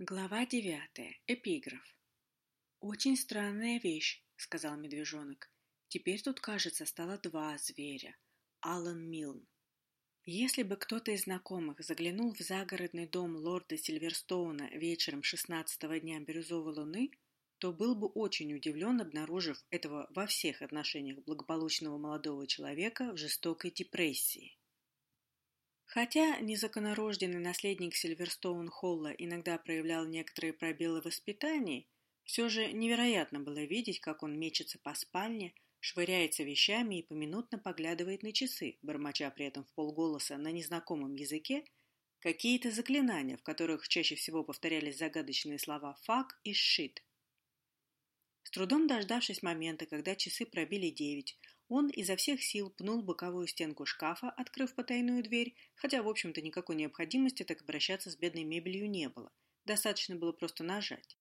Глава девятая. Эпиграф. «Очень странная вещь», — сказал медвежонок. «Теперь тут, кажется, стало два зверя. Алан Милн». Если бы кто-то из знакомых заглянул в загородный дом лорда Сильверстоуна вечером шестнадцатого дня бирюзовой луны, то был бы очень удивлен, обнаружив этого во всех отношениях благополучного молодого человека в жестокой депрессии. Хотя незаконорожденный наследник Сильверстоун-Холла иногда проявлял некоторые пробелы в воспитании, все же невероятно было видеть, как он мечется по спальне, швыряется вещами и поминутно поглядывает на часы, бормоча при этом в полголоса на незнакомом языке какие-то заклинания, в которых чаще всего повторялись загадочные слова «фак» и «шит». С трудом дождавшись момента, когда часы пробили девять, он изо всех сил пнул боковую стенку шкафа, открыв потайную дверь, хотя, в общем-то, никакой необходимости так обращаться с бедной мебелью не было. Достаточно было просто нажать.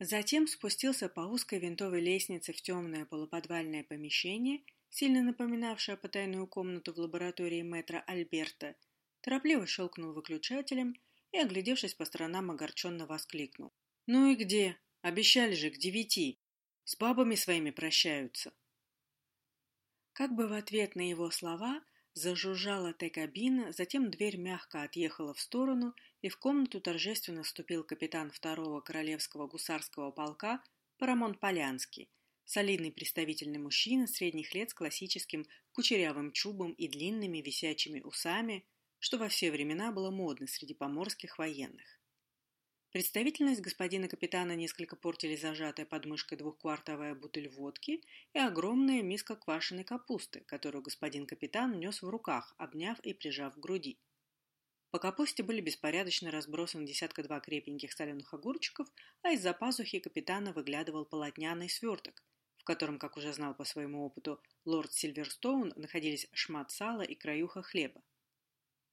Затем спустился по узкой винтовой лестнице в темное полуподвальное помещение, сильно напоминавшее потайную комнату в лаборатории мэтра Альберта, торопливо щелкнул выключателем и, оглядевшись по сторонам, огорченно воскликнул. «Ну и где? Обещали же к девяти. С бабами своими прощаются». Как бы в ответ на его слова зажужжала Т-кабина, затем дверь мягко отъехала в сторону, и в комнату торжественно вступил капитан второго Королевского гусарского полка Парамон Полянский, солидный представительный мужчина средних лет с классическим кучерявым чубом и длинными висячими усами, что во все времена было модно среди поморских военных. Представительность господина капитана несколько портили зажатая под мышкой двухквартовая бутыль водки и огромная миска квашеной капусты, которую господин капитан нес в руках, обняв и прижав к груди. По капусте были беспорядочно разбросаны десятка-два крепеньких соленых огурчиков, а из-за пазухи капитана выглядывал полотняный сверток, в котором, как уже знал по своему опыту лорд Сильверстоун, находились шмат сала и краюха хлеба.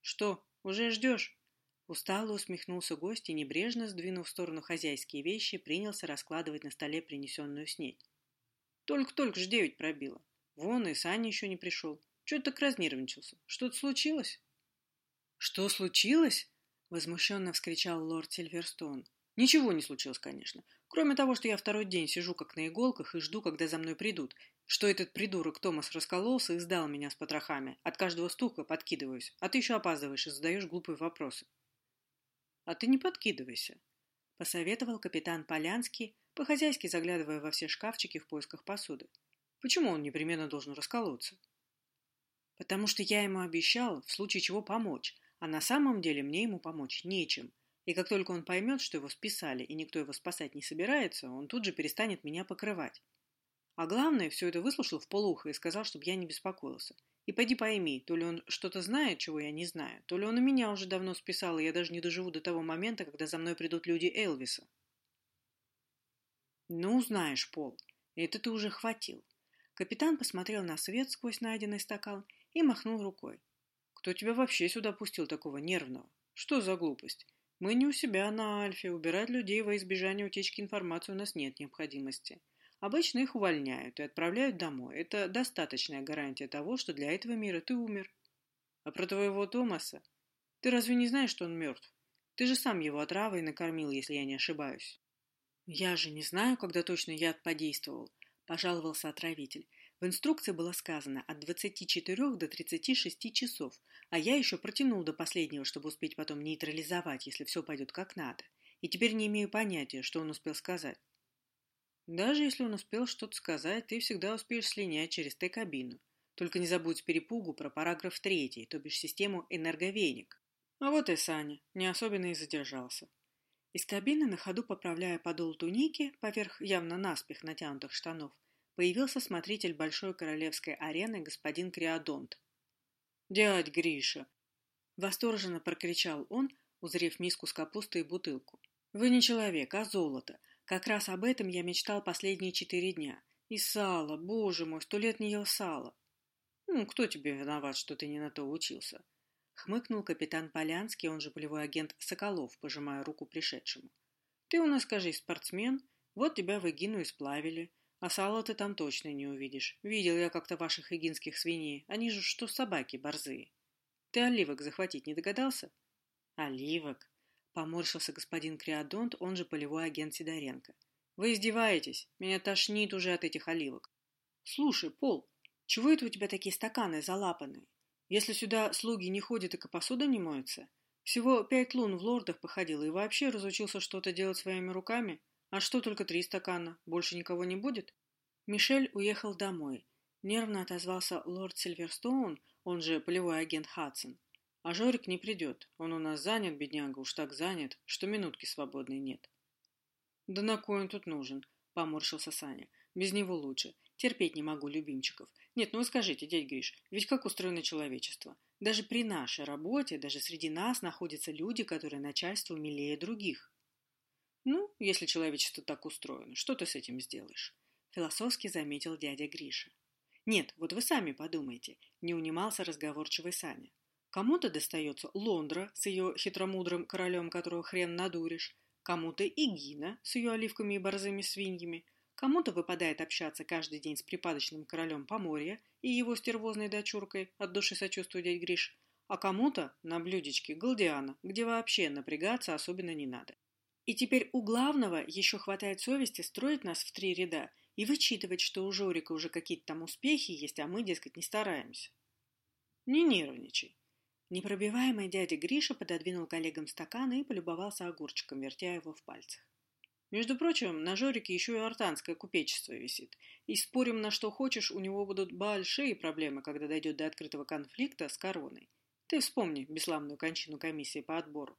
«Что, уже ждешь?» Устало усмехнулся гость и, небрежно сдвинув в сторону хозяйские вещи, принялся раскладывать на столе принесенную снедь. Только-только ж девять пробило. Вон и Саня еще не пришел. Чего ты так разнервничался? Что-то случилось? Что случилось? Возмущенно вскричал лорд Сильверстоун. Ничего не случилось, конечно. Кроме того, что я второй день сижу как на иголках и жду, когда за мной придут. Что этот придурок Томас раскололся и сдал меня с потрохами. От каждого стука подкидываюсь. А ты еще опаздываешь и задаешь глупые вопросы. «А ты не подкидывайся», — посоветовал капитан Полянский, по-хозяйски заглядывая во все шкафчики в поисках посуды. «Почему он непременно должен расколоться?» «Потому что я ему обещал, в случае чего помочь, а на самом деле мне ему помочь нечем. И как только он поймет, что его списали и никто его спасать не собирается, он тут же перестанет меня покрывать. А главное, все это выслушал в полухо и сказал, чтобы я не беспокоился. И пойди пойми, то ли он что-то знает, чего я не знаю, то ли он и меня уже давно списал, и я даже не доживу до того момента, когда за мной придут люди Элвиса. Ну, знаешь, Пол, это ты уже хватил. Капитан посмотрел на свет сквозь найденный стакан и махнул рукой. Кто тебя вообще сюда пустил такого нервного? Что за глупость? Мы не у себя на Альфе, убирать людей во избежание утечки информации у нас нет необходимости. Обычно их увольняют и отправляют домой. Это достаточная гарантия того, что для этого мира ты умер. А про твоего Томаса? Ты разве не знаешь, что он мертв? Ты же сам его отравой накормил, если я не ошибаюсь. Я же не знаю, когда точно яд подействовал, пожаловался отравитель. В инструкции было сказано от 24 до 36 часов, а я еще протянул до последнего, чтобы успеть потом нейтрализовать, если все пойдет как надо. И теперь не имею понятия, что он успел сказать. Даже если он успел что-то сказать, ты всегда успеешь слинять через Т-кабину. Только не забудь перепугу про параграф третий, то бишь систему энерговеник. А вот и Саня, не особенно и задержался. Из кабины, на ходу поправляя подол туники, поверх явно наспех натянутых штанов, появился смотритель Большой Королевской арены господин Криодонт. «Дядь Гриша!» Восторженно прокричал он, узрев миску с капустой и бутылку. «Вы не человек, а золото. Как раз об этом я мечтал последние четыре дня. И сало, боже мой, сто лет не ел сало. Ну, кто тебе виноват, что ты не на то учился? Хмыкнул капитан Полянский, он же полевой агент Соколов, пожимая руку пришедшему. Ты у нас, скажи, спортсмен, вот тебя в Эгину и. А сало ты там точно не увидишь. Видел я как-то ваших эгинских свиней. Они же что собаки борзые. Ты оливок захватить не догадался? Оливок, Поморщился господин Криадонт, он же полевой агент Сидоренко. Вы издеваетесь? Меня тошнит уже от этих оливок. Слушай, Пол, чего это у тебя такие стаканы залапанные? Если сюда слуги не ходят, так и посуда не моется. Всего пять лун в лордах походил и вообще разучился что-то делать своими руками. А что, только три стакана? Больше никого не будет? Мишель уехал домой. Нервно отозвался лорд Сильверстоун, он же полевой агент Хадсон. А Жорик не придет. Он у нас занят, бедняга, уж так занят, что минутки свободной нет. Да на кой он тут нужен? Поморщился Саня. Без него лучше. Терпеть не могу любимчиков. Нет, ну скажите, дядь Гриш, ведь как устроено человечество? Даже при нашей работе, даже среди нас находятся люди, которые начальству милее других. Ну, если человечество так устроено, что ты с этим сделаешь? Философски заметил дядя Гриша. Нет, вот вы сами подумайте, не унимался разговорчивый Саня. Кому-то достается Лондра с ее хитромудрым королем, которого хрен надуришь, кому-то Игина с ее оливками и борзыми свиньями, Кому-то выпадает общаться каждый день с припадочным королем Поморья и его стервозной дочуркой, от души сочувствуя дядь Гриш, а кому-то на блюдечке Галдиана, где вообще напрягаться особенно не надо. И теперь у главного еще хватает совести строить нас в три ряда и вычитывать, что у Жорика уже какие-то там успехи есть, а мы, дескать, не стараемся. Не нервничай. Непробиваемый дядя Гриша пододвинул коллегам стакан и полюбовался огурчиком, вертя его в пальцах. Между прочим, на Жорике еще и артанское купечество висит. И спорим на что хочешь, у него будут большие проблемы, когда дойдет до открытого конфликта с короной. Ты вспомни бесславную кончину комиссии по отбору.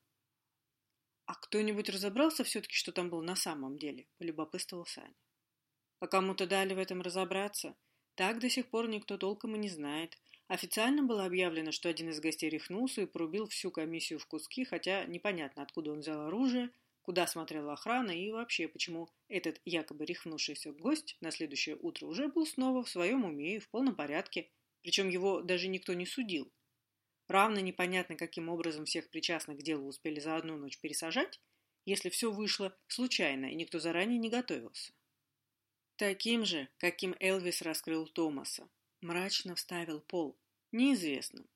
«А кто-нибудь разобрался все-таки, что там было на самом деле?» – полюбопытствовал Саня. «А кому-то дали в этом разобраться? Так до сих пор никто толком и не знает. Официально было объявлено, что один из гостей рехнулся и порубил всю комиссию в куски, хотя непонятно, откуда он взял оружие – куда смотрела охрана и вообще, почему этот якобы рехнувшийся гость на следующее утро уже был снова в своем уме и в полном порядке, причем его даже никто не судил. Равно непонятно, каким образом всех причастных к делу успели за одну ночь пересажать, если все вышло случайно и никто заранее не готовился. Таким же, каким Элвис раскрыл Томаса, мрачно вставил Пол, неизвестным.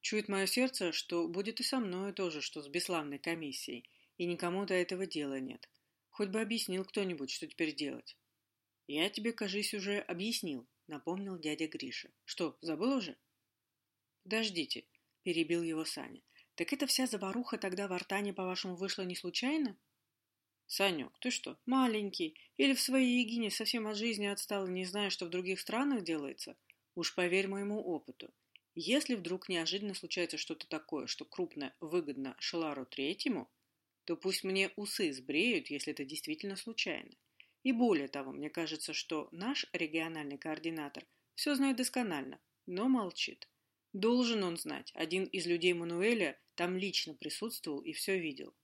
Чует мое сердце, что будет и со мной тоже, что с бесславной комиссией – и никому до этого дела нет. Хоть бы объяснил кто-нибудь, что теперь делать. Я тебе, кажись, уже объяснил, напомнил дядя Гриша. Что, забыл уже? Подождите, перебил его Саня. Так эта вся заваруха тогда в Артане, по-вашему, вышла не случайно? Санек, ты что, маленький? Или в своей Егине совсем от жизни отстал и не знаешь, что в других странах делается? Уж поверь моему опыту. Если вдруг неожиданно случается что-то такое, что крупно выгодно Шелару Третьему, то пусть мне усы сбреют, если это действительно случайно. И более того, мне кажется, что наш региональный координатор все знает досконально, но молчит. Должен он знать, один из людей Мануэля там лично присутствовал и все видел.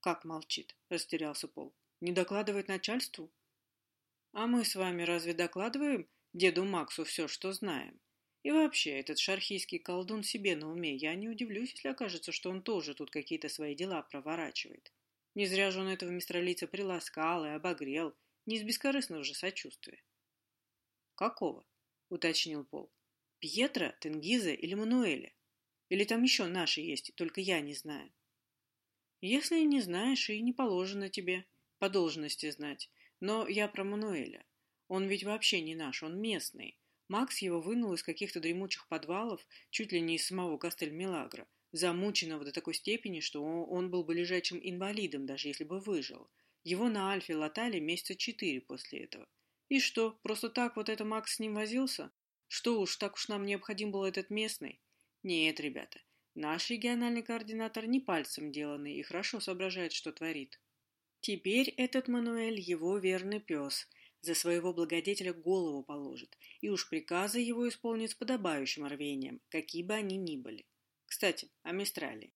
«Как молчит?» – растерялся Пол. «Не докладывает начальству?» «А мы с вами разве докладываем деду Максу все, что знаем?» И вообще, этот шархийский колдун себе на уме. Я не удивлюсь, если окажется, что он тоже тут какие-то свои дела проворачивает. Не зря же он этого мистралийца приласкал и обогрел. Не из бескорыстного же сочувствия. «Какого?» — уточнил Пол. «Пьетро, Тенгиза или Мануэля? Или там еще наши есть, только я не знаю?» «Если не знаешь, и не положено тебе по должности знать. Но я про Мануэля. Он ведь вообще не наш, он местный. Макс его вынул из каких-то дремучих подвалов, чуть ли не из самого Кастель-Милагра, замученного до такой степени, что он был бы лежачим инвалидом, даже если бы выжил. Его на Альфе латали месяца четыре после этого. И что, просто так вот это Макс с ним возился? Что уж, так уж нам необходим был этот местный? Нет, ребята, наш региональный координатор не пальцем деланный и хорошо соображает, что творит. Теперь этот Мануэль его верный пес – за своего благодетеля голову положит, и уж приказы его исполнит с подобающим рвением, какие бы они ни были. Кстати, о Мистрале.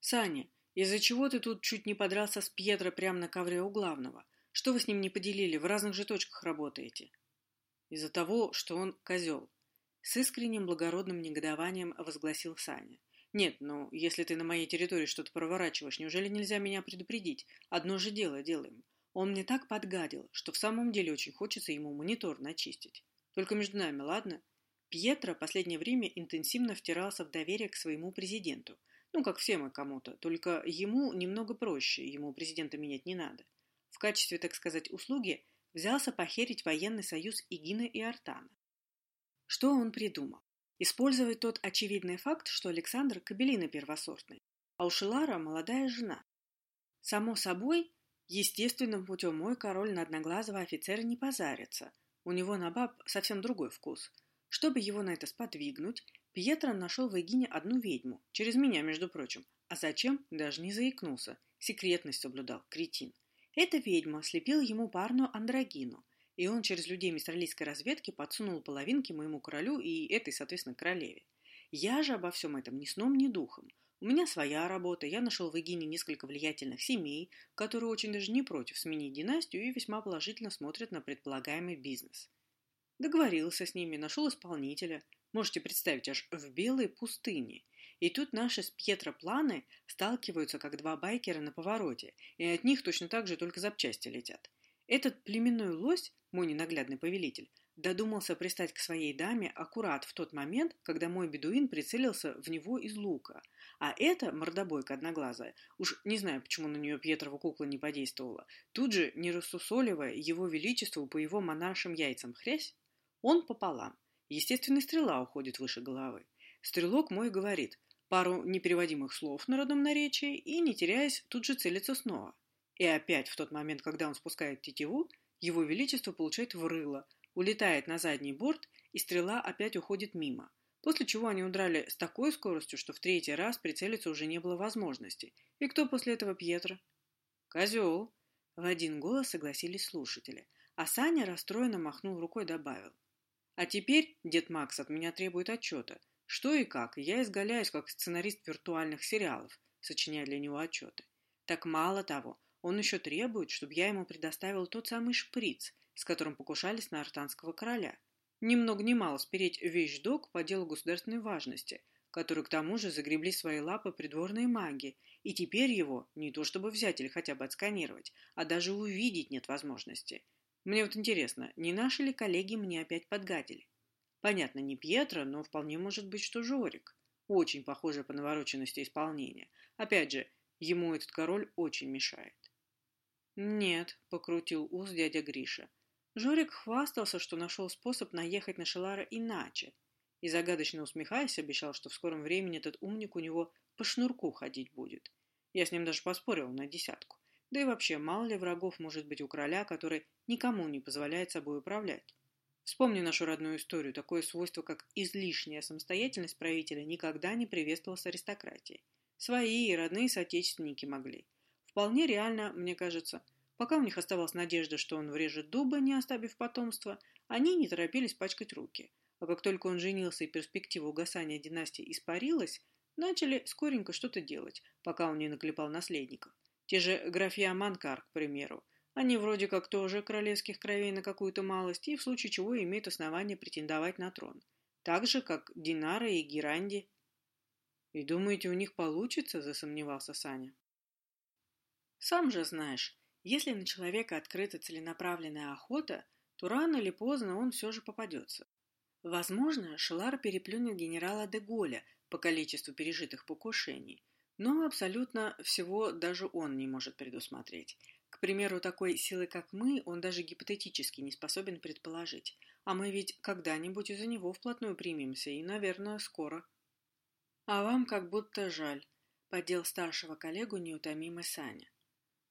Саня, из-за чего ты тут чуть не подрался с Пьетро прямо на ковре у главного? Что вы с ним не поделили? В разных же точках работаете. Из-за того, что он козел. С искренним благородным негодованием возгласил Саня. «Нет, ну, если ты на моей территории что-то проворачиваешь, неужели нельзя меня предупредить? Одно же дело делаем. Он мне так подгадил, что в самом деле очень хочется ему монитор начистить. Только между нами, ладно? Пьетро последнее время интенсивно втирался в доверие к своему президенту. Ну, как все мы кому-то, только ему немного проще, ему президента менять не надо. В качестве, так сказать, услуги взялся похерить военный союз Игина и Артана. Что он придумал? Использовать тот очевидный факт, что Александр – кабелина первосортный, а у Шилара молодая жена. Само собой, естественным путем мой король на одноглазого офицера не позарится. У него на баб совсем другой вкус. Чтобы его на это сподвигнуть, Пьетро нашел в Эгине одну ведьму, через меня, между прочим. А зачем, даже не заикнулся. Секретность соблюдал, кретин. Эта ведьма слепила ему парную андрогину, и он через людей мистралийской разведки подсунул половинки моему королю и этой, соответственно, королеве. Я же обо всем этом ни сном, ни духом. У меня своя работа, я нашел в Эгине несколько влиятельных семей, которые очень даже не против сменить династию и весьма положительно смотрят на предполагаемый бизнес. Договорился с ними, нашел исполнителя. Можете представить, аж в белой пустыне. И тут наши с Пьетро планы сталкиваются, как два байкера на повороте, и от них точно так же только запчасти летят. Этот племенной лось, мой ненаглядный повелитель, додумался пристать к своей даме аккурат в тот момент, когда мой бедуин прицелился в него из лука. А эта мордобойка одноглазая, уж не знаю, почему на нее Пьетрова кукла не подействовала, тут же, не рассусоливая его величеству по его монаршим яйцам хрясь, он пополам. Естественно, стрела уходит выше головы. Стрелок мой говорит пару непереводимых слов на родном наречии и, не теряясь, тут же целится снова. И опять в тот момент, когда он спускает тетиву, его величество получает в рыло, улетает на задний борт, и стрела опять уходит мимо. После чего они удрали с такой скоростью, что в третий раз прицелиться уже не было возможности. И кто после этого Пьетро? Козел. В один голос согласились слушатели. А Саня расстроенно махнул рукой добавил. А теперь дед Макс от меня требует отчета. Что и как, я изгаляюсь как сценарист виртуальных сериалов, сочиняя для него отчеты. Так мало того, он еще требует, чтобы я ему предоставил тот самый шприц, с которым покушались на артанского короля. Ни много ни мало спереть вещдок по делу государственной важности, который к тому же загребли свои лапы придворные маги, и теперь его не то чтобы взять или хотя бы отсканировать, а даже увидеть нет возможности – мне вот интересно, не наши ли коллеги мне опять подгадили? Понятно, не Пьетро, но вполне может быть, что Жорик. Очень похоже по навороченности исполнения. Опять же, ему этот король очень мешает. «Нет», — покрутил ус дядя Гриша. Жорик хвастался, что нашел способ наехать на Шелара иначе, и загадочно усмехаясь, обещал, что в скором времени этот умник у него по шнурку ходить будет. Я с ним даже поспорил на десятку. Да и вообще, мало ли врагов может быть у короля, который никому не позволяет собой управлять. Вспомни нашу родную историю. Такое свойство, как излишняя самостоятельность правителя, никогда не приветствовалось аристократией. Свои и родные соотечественники могли. Вполне реально, мне кажется. Пока у них оставалась надежда, что он врежет дуба, не оставив потомства, они не торопились пачкать руки. А как только он женился и перспектива угасания династии испарилась, начали скоренько что-то делать, пока он не наклепал наследников. Те же графья Манкар, к примеру. Они вроде как тоже королевских кровей на какую-то малость и в случае чего имеют основание претендовать на трон. Так же, как Динара и Геранди. «И думаете, у них получится?» – засомневался Саня. «Сам же знаешь, если на человека открыта целенаправленная охота, то рано или поздно он все же попадется. Возможно, Шелар переплюнет генерала де Голля по количеству пережитых покушений, но абсолютно всего даже он не может предусмотреть. К примеру, такой силы, как мы, он даже гипотетически не способен предположить. А мы ведь когда-нибудь из-за него вплотную примемся, и, наверное, скоро. А вам как будто жаль, — поддел старшего коллегу неутомимый Саня.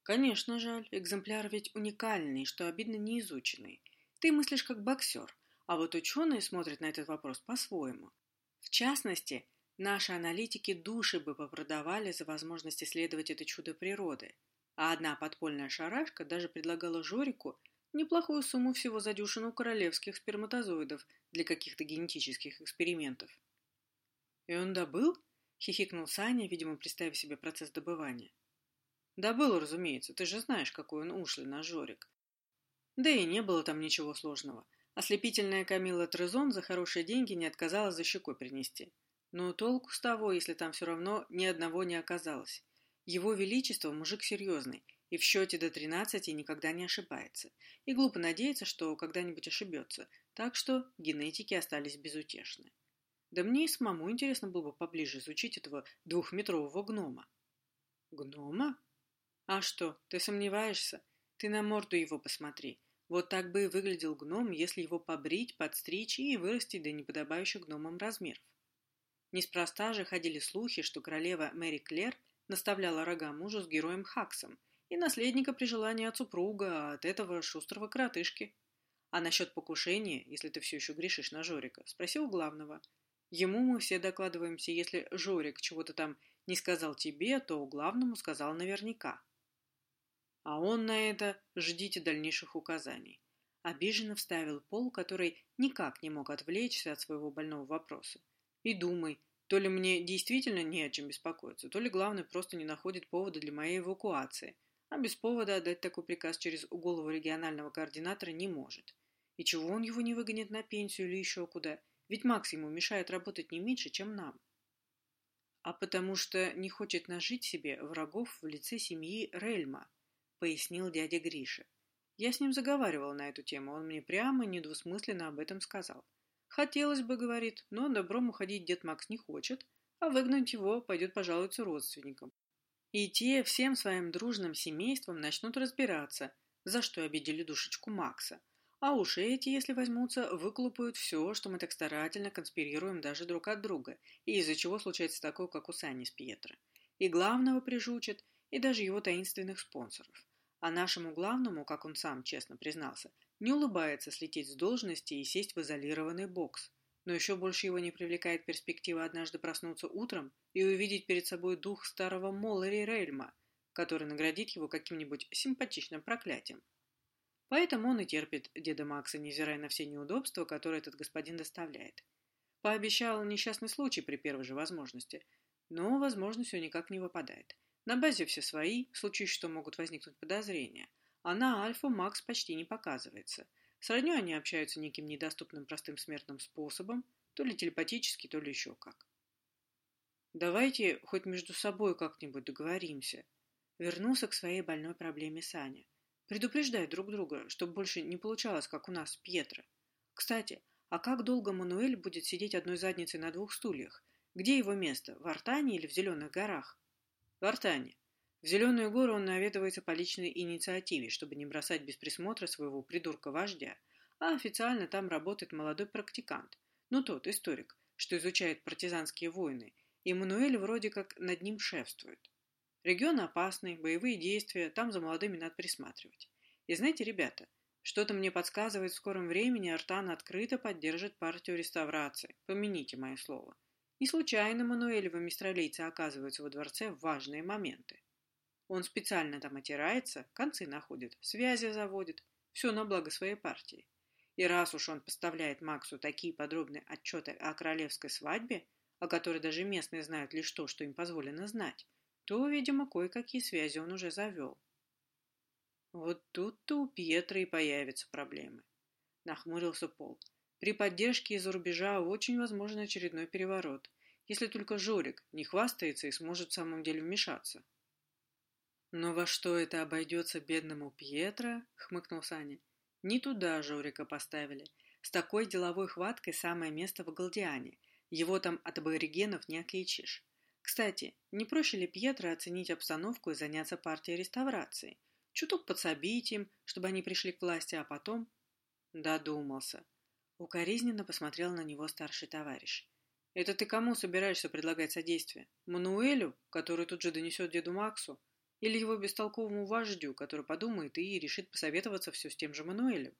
Конечно, жаль. Экземпляр ведь уникальный, что обидно неизученный. Ты мыслишь как боксер, а вот ученые смотрят на этот вопрос по-своему. В частности, Наши аналитики души бы попродавали за возможность исследовать это чудо природы, а одна подпольная шарашка даже предлагала Жорику неплохую сумму всего за королевских сперматозоидов для каких-то генетических экспериментов. «И он добыл?» — хихикнул Саня, видимо, представив себе процесс добывания. «Добыл, разумеется, ты же знаешь, какой он ушлый наш Жорик. Да и не было там ничего сложного. Ослепительная Камила Трезон за хорошие деньги не отказалась за щекой принести. Но толку с того, если там все равно ни одного не оказалось. Его Величество мужик серьезный, и в счете до тринадцати никогда не ошибается. И глупо надеяться, что когда-нибудь ошибется. Так что генетики остались безутешны. Да мне и самому интересно было бы поближе изучить этого двухметрового гнома. Гнома? А что, ты сомневаешься? Ты на морду его посмотри. Вот так бы и выглядел гном, если его побрить, подстричь и вырастить до неподобающих гномам размеров. Неспроста же ходили слухи, что королева Мэри Клер наставляла рога мужу с героем Хаксом и наследника при желании от супруга, а от этого шустрого коротышки. А насчет покушения, если ты все еще грешишь на Жорика, спросил главного. Ему мы все докладываемся, если Жорик чего-то там не сказал тебе, то главному сказал наверняка. А он на это «ждите дальнейших указаний». Обиженно вставил Пол, который никак не мог отвлечься от своего больного вопроса. И думай, то ли мне действительно не о чем беспокоиться, то ли главный просто не находит повода для моей эвакуации, а без повода отдать такой приказ через голову регионального координатора не может. И чего он его не выгонит на пенсию или еще куда? Ведь Макс ему мешает работать не меньше, чем нам. А потому что не хочет нажить себе врагов в лице семьи Рельма, пояснил дядя Гриша. Я с ним заговаривал на эту тему, он мне прямо недвусмысленно об этом сказал. Хотелось бы, говорит, но добром уходить дед Макс не хочет, а выгнать его пойдет пожалуйста родственникам. И те всем своим дружным семейством начнут разбираться, за что обидели душечку Макса. А уж эти, если возьмутся, выколупают все, что мы так старательно конспирируем даже друг от друга, и из-за чего случается такое, как у Сани с Пьетро. И главного прижучат, и даже его таинственных спонсоров. А нашему главному, как он сам честно признался, не улыбается слететь с должности и сесть в изолированный бокс. Но еще больше его не привлекает перспектива однажды проснуться утром и увидеть перед собой дух старого Моллари Рейльма, который наградит его каким-нибудь симпатичным проклятием. Поэтому он и терпит деда Макса, невзирая на все неудобства, которые этот господин доставляет. Пообещал несчастный случай при первой же возможности, но возможность все никак не выпадает. На базе все свои, в случае что могут возникнуть подозрения, а на Альфу Макс почти не показывается. С роднёй они общаются неким недоступным простым смертным способом, то ли телепатически, то ли еще как. «Давайте хоть между собой как-нибудь договоримся», вернулся к своей больной проблеме Саня. «Предупреждай друг друга, чтобы больше не получалось, как у нас с Пьетро. Кстати, а как долго Мануэль будет сидеть одной задницей на двух стульях? Где его место, в Артане или в Зеленых горах?» «В Артане. В Зеленую гору он наведывается по личной инициативе, чтобы не бросать без присмотра своего придурка-вождя, а официально там работает молодой практикант, ну тот, историк, что изучает партизанские войны, и Мануэль вроде как над ним шефствует. Регион опасный, боевые действия, там за молодыми надо присматривать. И знаете, ребята, что-то мне подсказывает, в скором времени Артан открыто поддержит партию реставрации, помяните мое слово. Не случайно Мануэлевы мистралийцы оказываются во дворце в важные моменты. Он специально там отирается, концы находит, связи заводит. Все на благо своей партии. И раз уж он поставляет Максу такие подробные отчеты о королевской свадьбе, о которой даже местные знают лишь то, что им позволено знать, то, видимо, кое-какие связи он уже завел. Вот тут-то у Пьетра и появятся проблемы. Нахмурился Пол. При поддержке из-за рубежа очень возможен очередной переворот, если только Жорик не хвастается и сможет в самом деле вмешаться. «Но во что это обойдется бедному Пьетро?» — хмыкнул Саня. «Не туда Жорика поставили. С такой деловой хваткой самое место в Галдиане. Его там от аборигенов не отличишь. Кстати, не проще ли Пьетро оценить обстановку и заняться партией реставрации? Чуток подсобить им, чтобы они пришли к власти, а потом...» Додумался. Укоризненно посмотрел на него старший товарищ. «Это ты кому собираешься предлагать содействие? Мануэлю, который тут же донесет деду Максу? Или его бестолковому вождю, который подумает и решит посоветоваться все с тем же Мануэлем.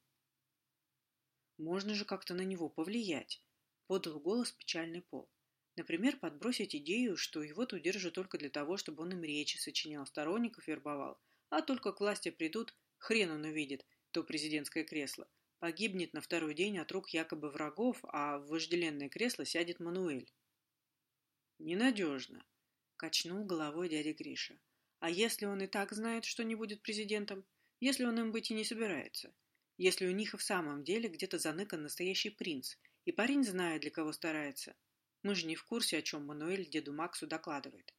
Можно же как-то на него повлиять, подал голос печальный пол. Например, подбросить идею, что его тут держат только для того, чтобы он им речи сочинял, сторонников вербовал, а только к власти придут, хрен он увидит, то президентское кресло. Погибнет на второй день от рук якобы врагов, а в вожделенное кресло сядет Мануэль. Ненадежно, качнул головой дядя Гриша. А если он и так знает, что не будет президентом? Если он им быть и не собирается? Если у них и в самом деле где-то заныкан настоящий принц, и парень знает, для кого старается? Мы же не в курсе, о чем Мануэль деду Максу докладывает.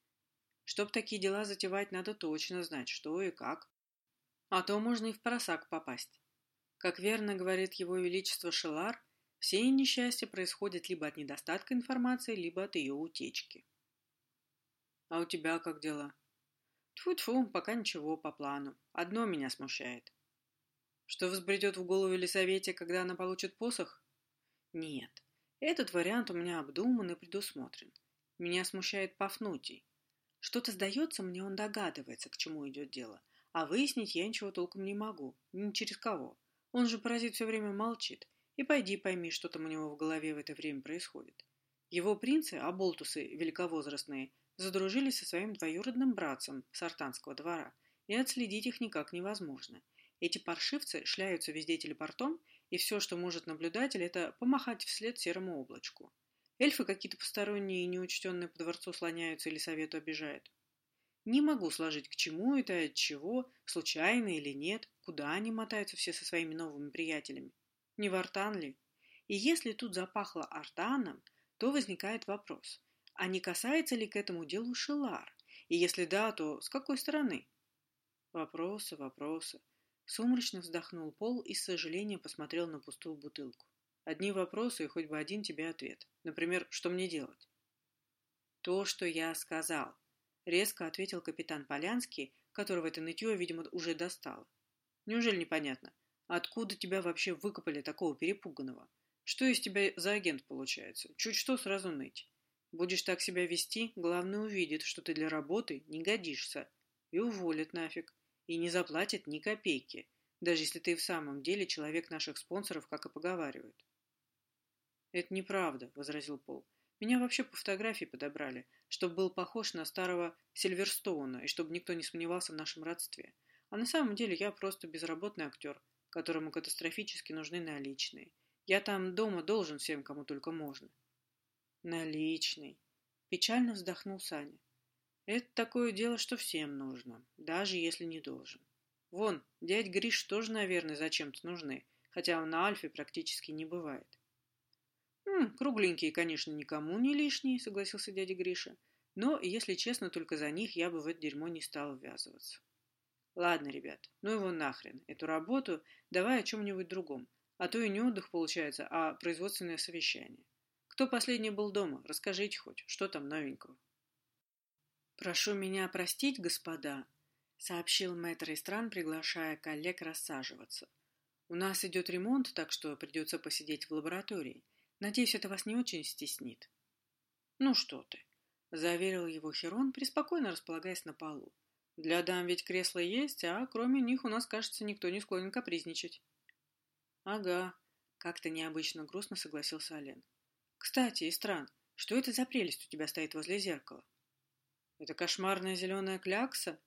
Чтоб такие дела затевать, надо точно знать, что и как. А то можно и в просак попасть. Как верно говорит его величество Шелар, Все несчастья происходят либо от недостатка информации, либо от ее утечки. А у тебя как дела? Тьфу-тьфу, пока ничего, по плану. Одно меня смущает. Что взбредет в голову Елисавете, когда она получит посох? Нет, этот вариант у меня обдуман и предусмотрен. Меня смущает Пафнутий. Что-то сдается мне, он догадывается, к чему идет дело. А выяснить я ничего толком не могу. Ни через кого. Он же паразит все время молчит. И пойди пойми, что там у него в голове в это время происходит. Его принцы, оболтусы великовозрастные, задружились со своим двоюродным братцем с двора, и отследить их никак невозможно. Эти паршивцы шляются везде телепортом, и все, что может наблюдатель, это помахать вслед серому облачку. Эльфы какие-то посторонние и неучтенные по дворцу слоняются или совету обижают. Не могу сложить, к чему это от чего, случайно или нет, куда они мотаются все со своими новыми приятелями. Не в Артан ли? И если тут запахло Артаном, то возникает вопрос, а не касается ли к этому делу Шилар? И если да, то с какой стороны? Вопросы, вопросы. Сумрачно вздохнул Пол и с сожалением посмотрел на пустую бутылку. Одни вопросы и хоть бы один тебе ответ. Например, что мне делать? То, что я сказал. Резко ответил капитан Полянский, которого это нытье, видимо, уже достало. Неужели непонятно? Откуда тебя вообще выкопали такого перепуганного? Что из тебя за агент получается? Чуть что сразу ныть. Будешь так себя вести, главный увидит, что ты для работы не годишься. И уволит нафиг. И не заплатит ни копейки, даже если ты в самом деле человек наших спонсоров, как и поговаривают. «Это неправда», — возразил Пол. «Меня вообще по фотографии подобрали, чтобы был похож на старого Сильверстоуна и чтобы никто не сомневался в нашем родстве. А на самом деле я просто безработный актер, которому катастрофически нужны наличные. Я там дома должен всем, кому только можно». «Наличный», — печально вздохнул Саня. «Это такое дело, что всем нужно, даже если не должен. Вон, дядь Гриш тоже, наверное, зачем-то нужны, хотя он на Альфе практически не бывает. «М, «Кругленькие, конечно, никому не лишние», — согласился дядя Гриша. «Но, если честно, только за них я бы в это дерьмо не стал ввязываться». «Ладно, ребят, ну его нахрен. Эту работу давай о чем-нибудь другом. А то и не отдых получается, а производственное совещание. Кто последний был дома? Расскажите хоть, что там новенького?» «Прошу меня простить, господа», — сообщил мэтр Истран, приглашая коллег рассаживаться. «У нас идет ремонт, так что придется посидеть в лаборатории. Надеюсь, это вас не очень стеснит. Ну что ты, заверил его Херон, преспокойно располагаясь на полу. Для дам ведь кресла есть, а кроме них у нас, кажется, никто не склонен капризничать. Ага, как-то необычно грустно согласился Олен. Кстати, Истран, что это за прелесть у тебя стоит возле зеркала? Это кошмарная зеленая клякса?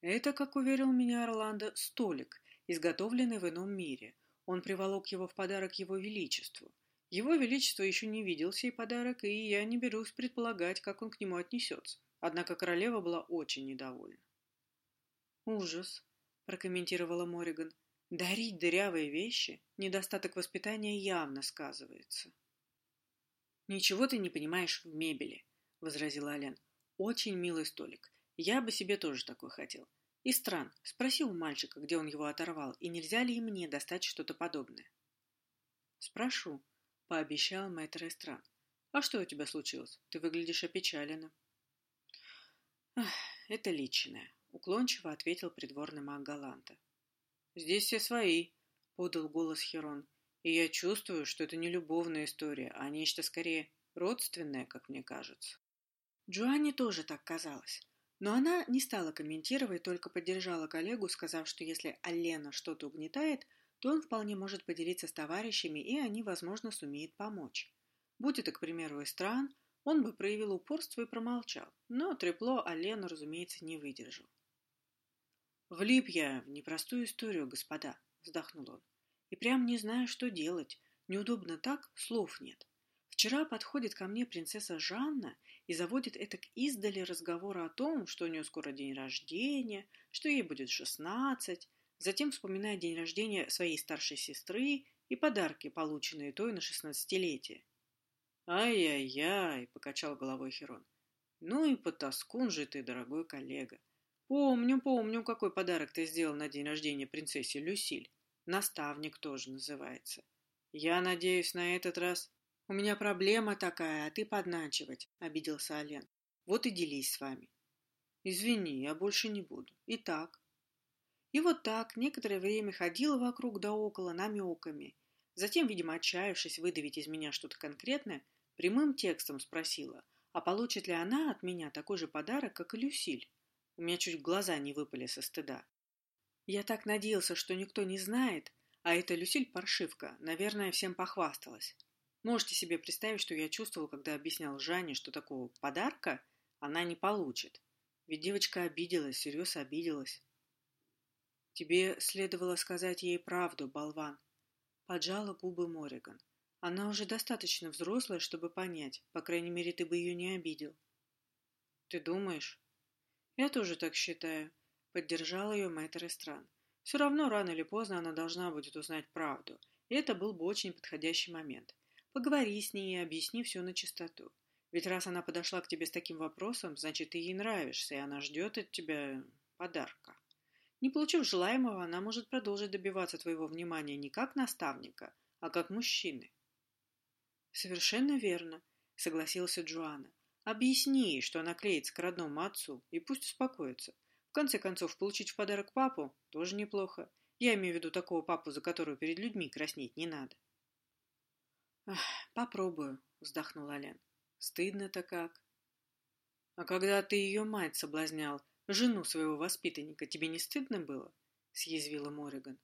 Это, как уверил меня Орландо, столик, изготовленный в ином мире. Он приволок его в подарок его величеству. Его Величество еще не видел сей подарок, и я не берусь предполагать, как он к нему отнесется. Однако королева была очень недовольна. «Ужас», — прокомментировала Мориган. «Дарить дырявые вещи? Недостаток воспитания явно сказывается». «Ничего ты не понимаешь в мебели», — возразила Ален. «Очень милый столик. Я бы себе тоже такой хотел. И стран. Спроси у мальчика, где он его оторвал, и нельзя ли и мне достать что-то подобное». «Спрошу», — пообещал мэтр Эстран. «А что у тебя случилось? Ты выглядишь опечаленно». «Это личное», — уклончиво ответил придворный маг Галанта. «Здесь все свои», — подал голос Херон. «И я чувствую, что это не любовная история, а нечто скорее родственное, как мне кажется». Джоанне тоже так казалось. Но она не стала комментировать, только поддержала коллегу, сказав, что если Алена что-то угнетает, то он вполне может поделиться с товарищами, и они, возможно, сумеют помочь. Будь это, к примеру, из стран, он бы проявил упорство и промолчал, но трепло Алену, разумеется, не выдержал. «Влип я в непростую историю, господа», — вздохнул он. «И прям не знаю, что делать. Неудобно так, слов нет. Вчера подходит ко мне принцесса Жанна и заводит этак издали разговор о том, что у нее скоро день рождения, что ей будет шестнадцать, Затем вспоминая день рождения своей старшей сестры и подарки, полученные той на шестнадцатилетие. «Ай-яй-яй!» — покачал головой Херон. «Ну и потаскун же ты, дорогой коллега. Помню, помню, какой подарок ты сделал на день рождения принцессе Люсиль. Наставник тоже называется. Я надеюсь, на этот раз... У меня проблема такая, а ты подначивать, — обиделся Ален. Вот и делись с вами. Извини, я больше не буду. И так. И вот так некоторое время ходила вокруг да около намеками. Затем, видимо, отчаявшись выдавить из меня что-то конкретное, прямым текстом спросила, а получит ли она от меня такой же подарок, как и Люсиль. У меня чуть глаза не выпали со стыда. Я так надеялся, что никто не знает, а эта Люсиль паршивка, наверное, всем похвасталась. Можете себе представить, что я чувствовал, когда объяснял Жанне, что такого подарка она не получит. Ведь девочка обиделась, всерьез обиделась. Тебе следовало сказать ей правду, болван. Поджала губы Мориган. Она уже достаточно взрослая, чтобы понять. По крайней мере, ты бы ее не обидел. Ты думаешь? Я тоже так считаю. Поддержал ее мэтр Эстран. Все равно, рано или поздно, она должна будет узнать правду. И это был бы очень подходящий момент. Поговори с ней и объясни все на чистоту. Ведь раз она подошла к тебе с таким вопросом, значит, ты ей нравишься, и она ждет от тебя подарка. Не получив желаемого, она может продолжить добиваться твоего внимания не как наставника, а как мужчины. Совершенно верно, согласился Джоанна. Объясни ей, что она клеится к родному отцу, и пусть успокоится. В конце концов, получить в подарок папу тоже неплохо. Я имею в виду такого папу, за которого перед людьми краснеть не надо. Попробую, вздохнула Лен. Стыдно-то как. А когда ты ее мать соблазнял, жену своего воспитанника, тебе не стыдно было? Съязвила Мориган.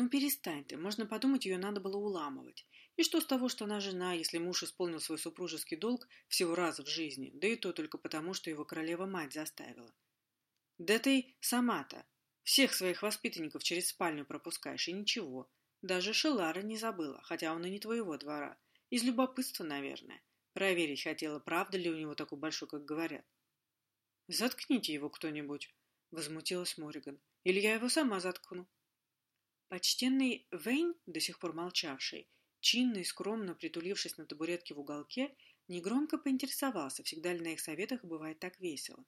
Ну перестань ты, можно подумать, ее надо было уламывать. И что с того, что она жена, если муж исполнил свой супружеский долг всего раза в жизни, да и то только потому, что его королева-мать заставила. Да ты сама-то всех своих воспитанников через спальню пропускаешь, и ничего. Даже Шелара не забыла, хотя он и не твоего двора. Из любопытства, наверное. Проверить хотела, правда ли у него такой большой, как говорят. «Заткните его кто-нибудь», — возмутилась Мориган. «Или я его сама заткну». Почтенный Вейн, до сих пор молчавший, чинно и скромно притулившись на табуретке в уголке, негромко поинтересовался, всегда ли на их советах бывает так весело.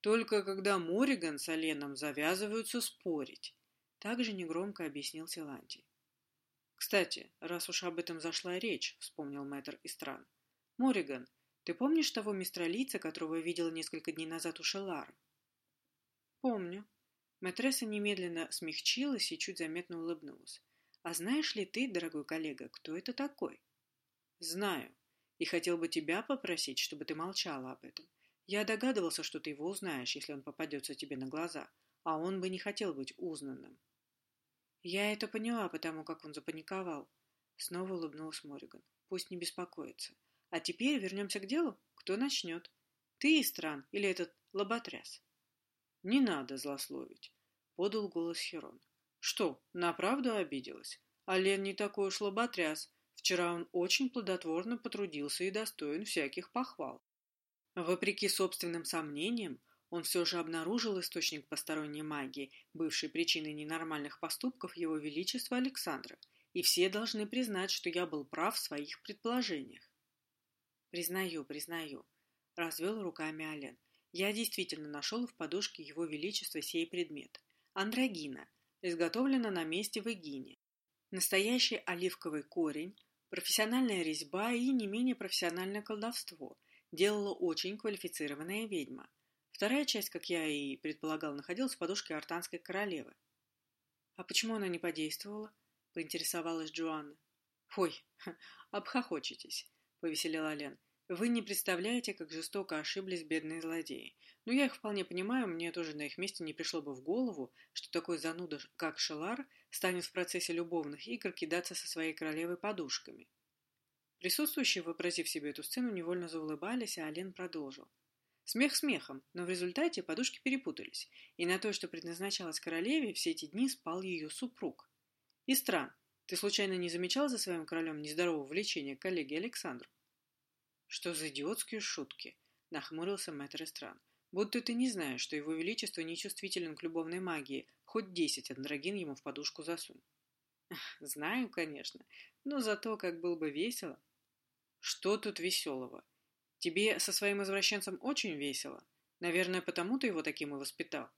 «Только когда Мориган с Оленом завязываются спорить», — также негромко объяснил Силантий. «Кстати, раз уж об этом зашла речь», — вспомнил мэтр Истран. «Мориган, ты помнишь того мистралийца, которого видела несколько дней назад у Шелара?» «Помню». Мэтресса немедленно смягчилась и чуть заметно улыбнулась. «А знаешь ли ты, дорогой коллега, кто это такой?» «Знаю. И хотел бы тебя попросить, чтобы ты молчала об этом. Я догадывался, что ты его узнаешь, если он попадется тебе на глаза, а он бы не хотел быть узнанным». Я это поняла, потому как он запаниковал. Снова улыбнулась Мориган. Пусть не беспокоится. А теперь вернемся к делу. Кто начнет? Ты, Истран, или этот лоботряс? Не надо злословить, подал голос Херон. Что, на правду обиделась? А Лен не такой уж лоботряс. Вчера он очень плодотворно потрудился и достоин всяких похвал. Вопреки собственным сомнениям, он все же обнаружил источник посторонней магии, бывшей причиной ненормальных поступков его величества Александра, и все должны признать, что я был прав в своих предположениях. «Признаю, признаю», — развел руками Ален. «Я действительно нашел в подушке его величества сей предмет. Андрогина, изготовлена на месте в Эгине. Настоящий оливковый корень, профессиональная резьба и не менее профессиональное колдовство делала очень квалифицированная ведьма. Вторая часть, как я и предполагал, находилась в подушке артанской королевы. «А почему она не подействовала?» — поинтересовалась Джоанна. «Ой, обхохочетесь», — повеселила Лен. «Вы не представляете, как жестоко ошиблись бедные злодеи. Но я их вполне понимаю, мне тоже на их месте не пришло бы в голову, что такой зануда, как Шелар, станет в процессе любовных игр кидаться со своей королевой подушками». Присутствующие, вообразив себе эту сцену, невольно заулыбались, а Ален продолжил. Смех смехом, но в результате подушки перепутались, и на то, что предназначалось королеве, все эти дни спал ее супруг. Истран, ты случайно не замечал за своим королем нездорового влечения к коллеге Александру? Что за идиотские шутки? Нахмурился мэтр Истран. Будто ты не знаешь, что его величество нечувствителен к любовной магии, хоть десять андрогин ему в подушку засунь. Знаю, конечно, но зато как было бы весело. Что тут веселого? Тебе со своим извращенцем очень весело. Наверное, потому ты его таким и воспитал.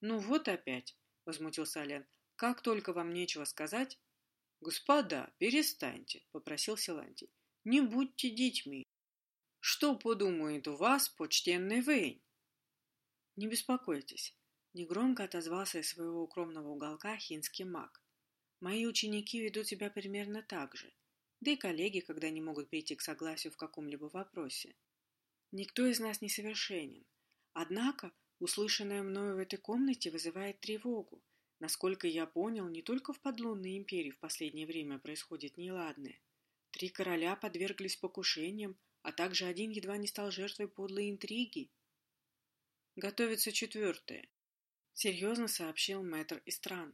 Ну вот опять, возмутился Ален. Как только вам нечего сказать... «Господа, перестаньте», — попросил Силантий. «Не будьте детьми. Что подумает у вас почтенный Вейн?» «Не беспокойтесь», — негромко отозвался из своего укромного уголка хинский маг. «Мои ученики ведут себя примерно так же, да и коллеги, когда не могут прийти к согласию в каком-либо вопросе. Никто из нас не совершенен. Однако, услышанное мною в этой комнате вызывает тревогу. Насколько я понял, не только в подлунной империи в последнее время происходит неладное. Три короля подверглись покушениям, а также один едва не стал жертвой подлой интриги. «Готовится четвертое», — серьезно сообщил мэтр Истран.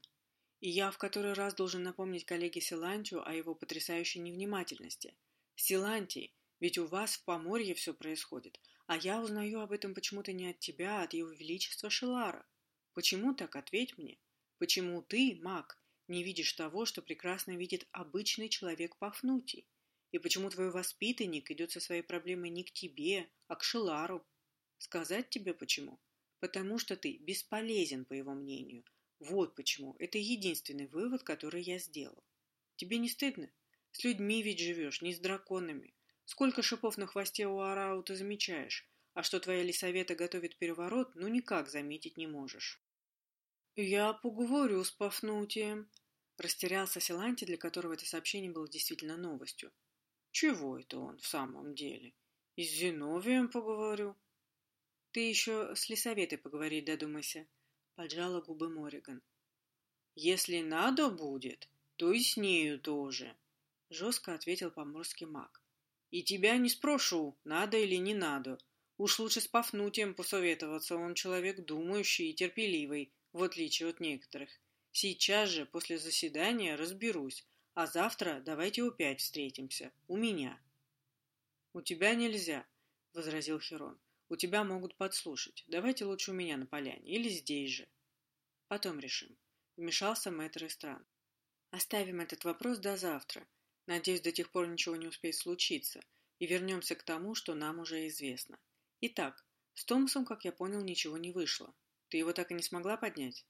«И я в который раз должен напомнить коллеге Силантию о его потрясающей невнимательности. Силантий, ведь у вас в Поморье все происходит, а я узнаю об этом почему-то не от тебя, а от его величества Шелара. Почему так, ответь мне? Почему ты, маг, не видишь того, что прекрасно видит обычный человек Пафнутий? И почему твой воспитанник идет со своей проблемой не к тебе, а к Шелару, Сказать тебе почему? Потому что ты бесполезен, по его мнению. Вот почему. Это единственный вывод, который я сделал. Тебе не стыдно? С людьми ведь живешь, не с драконами. Сколько шипов на хвосте у Арау замечаешь, а что твоя лисовета готовит переворот, ну никак заметить не можешь. Я поговорю с Пафнутием. Растерялся Силанти, для которого это сообщение было действительно новостью. Чего это он в самом деле? И с Зиновием поговорю. «Ты еще с лесоветой поговорить додумайся», — поджала губы Мориган. «Если надо будет, то и с нею тоже», — жестко ответил поморский маг. «И тебя не спрошу, надо или не надо. Уж лучше с Пафнутием посоветоваться, он человек думающий и терпеливый, в отличие от некоторых. Сейчас же, после заседания, разберусь, а завтра давайте опять встретимся. У меня». «У тебя нельзя», — возразил Херон. У тебя могут подслушать. Давайте лучше у меня на поляне. Или здесь же. Потом решим. Вмешался мэтр стран. Оставим этот вопрос до завтра. Надеюсь, до тех пор ничего не успеет случиться. И вернемся к тому, что нам уже известно. Итак, с Томасом, как я понял, ничего не вышло. Ты его так и не смогла поднять?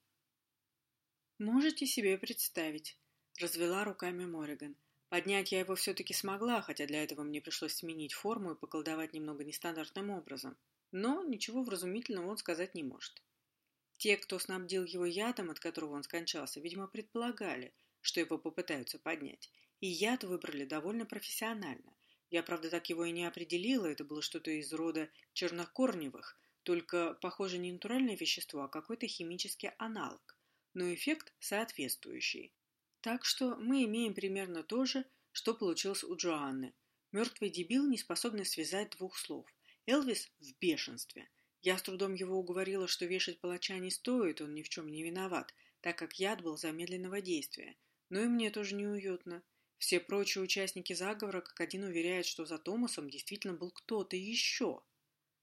Можете себе представить. Развела руками Мориган. Поднять я его все-таки смогла, хотя для этого мне пришлось сменить форму и поколдовать немного нестандартным образом но ничего вразумительного он сказать не может. Те, кто снабдил его ядом, от которого он скончался, видимо, предполагали, что его попытаются поднять, и яд выбрали довольно профессионально. Я, правда, так его и не определила, это было что-то из рода чернокорневых, только, похоже, не натуральное вещество, а какой-то химический аналог, но эффект соответствующий. Так что мы имеем примерно то же, что получилось у Джоанны. Мертвый дебил, не способный связать двух слов – Элвис в бешенстве. Я с трудом его уговорила, что вешать палача не стоит, он ни в чем не виноват, так как яд был замедленного действия. Но и мне тоже неуютно. Все прочие участники заговора как один уверяют, что за Томасом действительно был кто-то еще.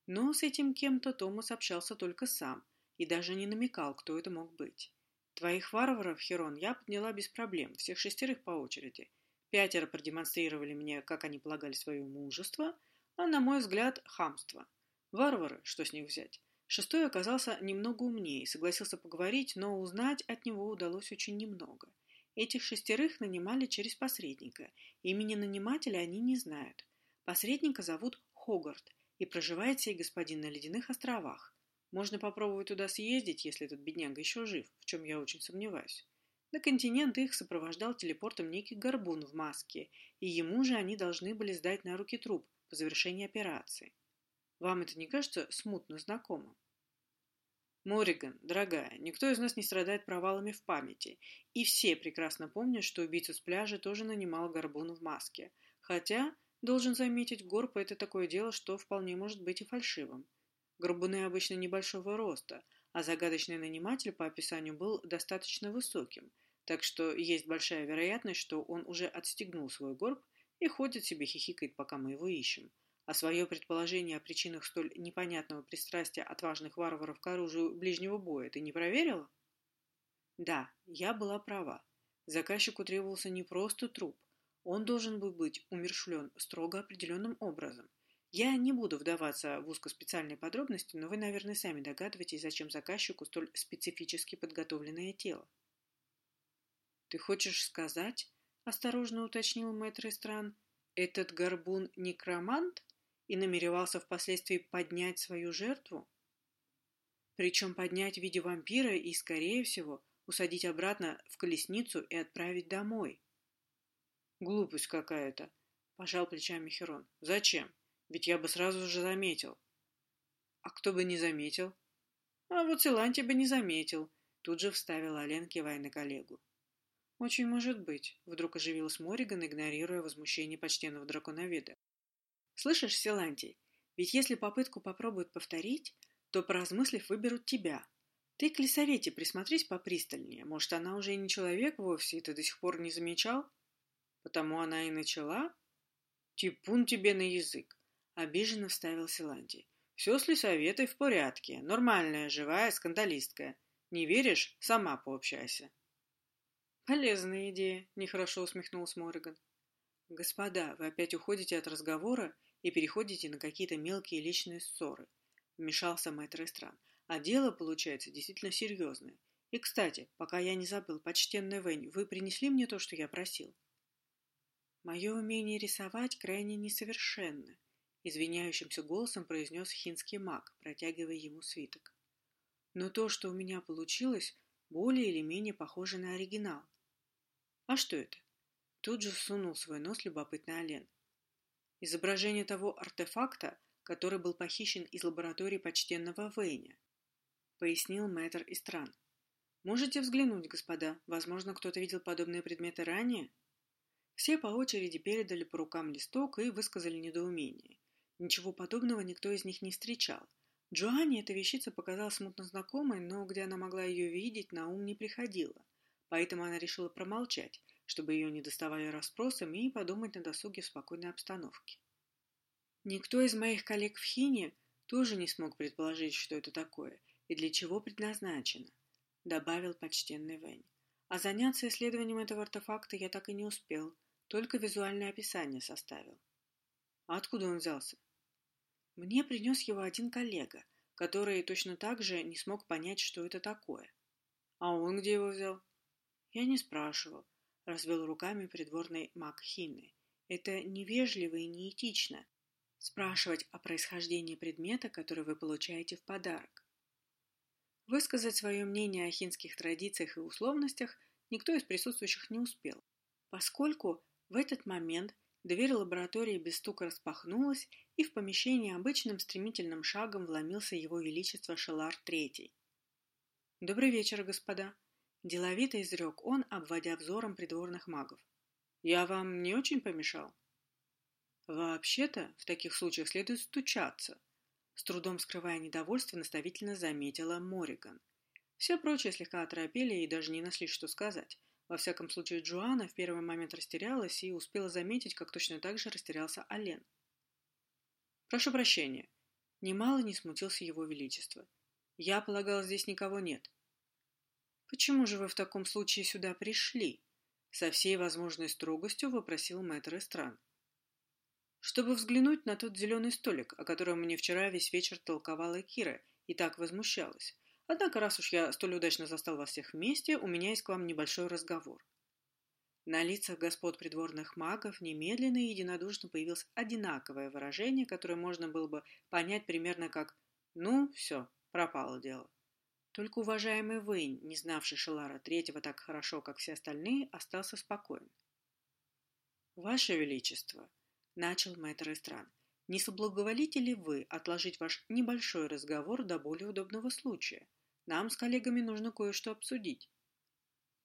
Но с этим кем-то Томас общался только сам и даже не намекал, кто это мог быть. Твоих варваров, Херон, я подняла без проблем, всех шестерых по очереди. Пятеро продемонстрировали мне, как они полагали свое мужество – а, на мой взгляд, хамство. Варвары, что с них взять? Шестой оказался немного умнее, согласился поговорить, но узнать от него удалось очень немного. Этих шестерых нанимали через посредника. Имени нанимателя они не знают. Посредника зовут Хогарт, и проживает сей господин на Ледяных островах. Можно попробовать туда съездить, если этот бедняга еще жив, в чем я очень сомневаюсь. На континент их сопровождал телепортом некий горбун в маске, и ему же они должны были сдать на руки труп, по завершении операции. Вам это не кажется смутно знакомым? Мориган, дорогая, никто из нас не страдает провалами в памяти, и все прекрасно помнят, что убийцу с пляжа тоже нанимал горбун в маске. Хотя, должен заметить, горб – это такое дело, что вполне может быть и фальшивым. Горбуны обычно небольшого роста, а загадочный наниматель по описанию был достаточно высоким, так что есть большая вероятность, что он уже отстегнул свой горб и ходит себе хихикает, пока мы его ищем. А свое предположение о причинах столь непонятного пристрастия отважных варваров к оружию ближнего боя ты не проверила? Да, я была права. Заказчику требовался не просто труп. Он должен был быть умершлен строго определенным образом. Я не буду вдаваться в узкоспециальные подробности, но вы, наверное, сами догадываетесь, зачем заказчику столь специфически подготовленное тело. Ты хочешь сказать, Осторожно уточнил мэтр стран. Этот горбун некромант и намеревался впоследствии поднять свою жертву? Причем поднять в виде вампира и, скорее всего, усадить обратно в колесницу и отправить домой. Глупость какая-то, пожал плечами Херон. Зачем? Ведь я бы сразу же заметил. А кто бы не заметил? А вот Силанти бы не заметил, тут же вставила Олен, кивая на коллегу. «Очень может быть», — вдруг оживилась Мориган, игнорируя возмущение почтенного драконоведа. «Слышишь, Силантий, ведь если попытку попробуют повторить, то, поразмыслив, выберут тебя. Ты к лесовете присмотрись попристальнее. Может, она уже и не человек вовсе, и ты до сих пор не замечал? Потому она и начала? Типун тебе на язык!» — обиженно вставил Силантий. «Все с лесоветой в порядке. Нормальная, живая, скандалистка. Не веришь? Сама пообщайся». «Полезная идея», — нехорошо усмехнулся Морриган. «Господа, вы опять уходите от разговора и переходите на какие-то мелкие личные ссоры», — вмешался мэтр Эстран. «А дело получается действительно серьезное. И, кстати, пока я не забыл, почтенная Вэнь, вы принесли мне то, что я просил?» «Мое умение рисовать крайне несовершенно», — извиняющимся голосом произнес хинский маг, протягивая ему свиток. «Но то, что у меня получилось, более или менее похоже на оригинал. «А что это?» Тут же сунул свой нос любопытный Олен. Изображение того артефакта, который был похищен из лаборатории почтенного Вейня, пояснил мэтр Истран. Можете взглянуть, господа, возможно, кто-то видел подобные предметы ранее? Все по очереди передали по рукам листок и высказали недоумение. Ничего подобного никто из них не встречал. Джоанне эта вещица показалась смутно знакомой, но где она могла ее видеть, на ум не приходило поэтому она решила промолчать, чтобы ее не доставали расспросами и подумать на досуге в спокойной обстановке. Никто из моих коллег в Хине тоже не смог предположить, что это такое и для чего предназначено, добавил почтенный Вэнь. А заняться исследованием этого артефакта я так и не успел, только визуальное описание составил. А откуда он взялся? Мне принес его один коллега, который точно так же не смог понять, что это такое. А он где его взял? Я не спрашивал, развел руками придворный маг Хины. Это невежливо и неэтично спрашивать о происхождении предмета, который вы получаете в подарок. Высказать свое мнение о хинских традициях и условностях никто из присутствующих не успел, поскольку в этот момент дверь лаборатории без стука распахнулась, и в помещение обычным стремительным шагом вломился его величество Шелар III. «Добрый вечер, господа!» Деловито изрек он, обводя взором придворных магов. «Я вам не очень помешал?» «Вообще-то, в таких случаях следует стучаться», с трудом скрывая недовольство, наставительно заметила Мориган. Все прочие слегка оторопели и даже не нашли, что сказать. Во всяком случае, Джоанна в первый момент растерялась и успела заметить, как точно так же растерялся Ален. «Прошу прощения». Немало не смутился его величество. «Я полагал, здесь никого нет». «Почему же вы в таком случае сюда пришли?» Со всей возможной строгостью вопросил мэтр Эстран. «Чтобы взглянуть на тот зеленый столик, о котором мне вчера весь вечер толковала Кира, и так возмущалась. Однако, раз уж я столь удачно застал вас всех вместе, у меня есть к вам небольшой разговор». На лицах господ придворных магов немедленно и единодушно появилось одинаковое выражение, которое можно было бы понять примерно как «ну, все, пропало дело». Только уважаемый Вейн, не знавший Шелара Третьего так хорошо, как все остальные, остался спокоен. «Ваше Величество», — начал мэтр Эстран, — «не соблаговолите ли вы отложить ваш небольшой разговор до более удобного случая? Нам с коллегами нужно кое-что обсудить».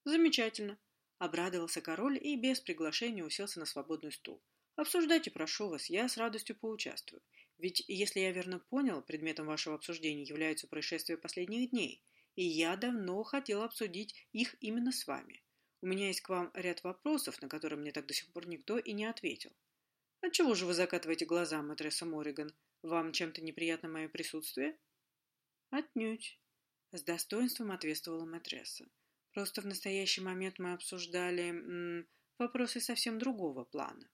«Замечательно», — обрадовался король и без приглашения уселся на свободный стул. «Обсуждайте, прошу вас, я с радостью поучаствую. Ведь, если я верно понял, предметом вашего обсуждения являются происшествия последних дней, и я давно хотел обсудить их именно с вами. У меня есть к вам ряд вопросов, на которые мне так до сих пор никто и не ответил. Отчего же вы закатываете глаза, матресса Морриган? Вам чем-то неприятно мое присутствие? Отнюдь. С достоинством ответствовала матресса. Просто в настоящий момент мы обсуждали м -м, вопросы совсем другого плана.